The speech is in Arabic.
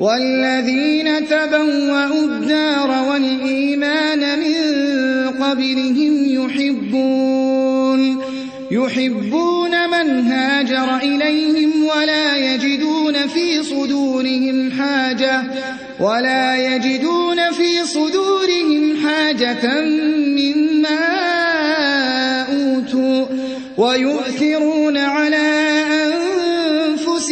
والذين تبوأوا الدار والإيمان من قبلهم يحبون يحبون من هاجر إليهم ولا يجدون في صدورهم حاجة ولا يجدون في صدورهم حاجة مما أوتوا ويؤثرون على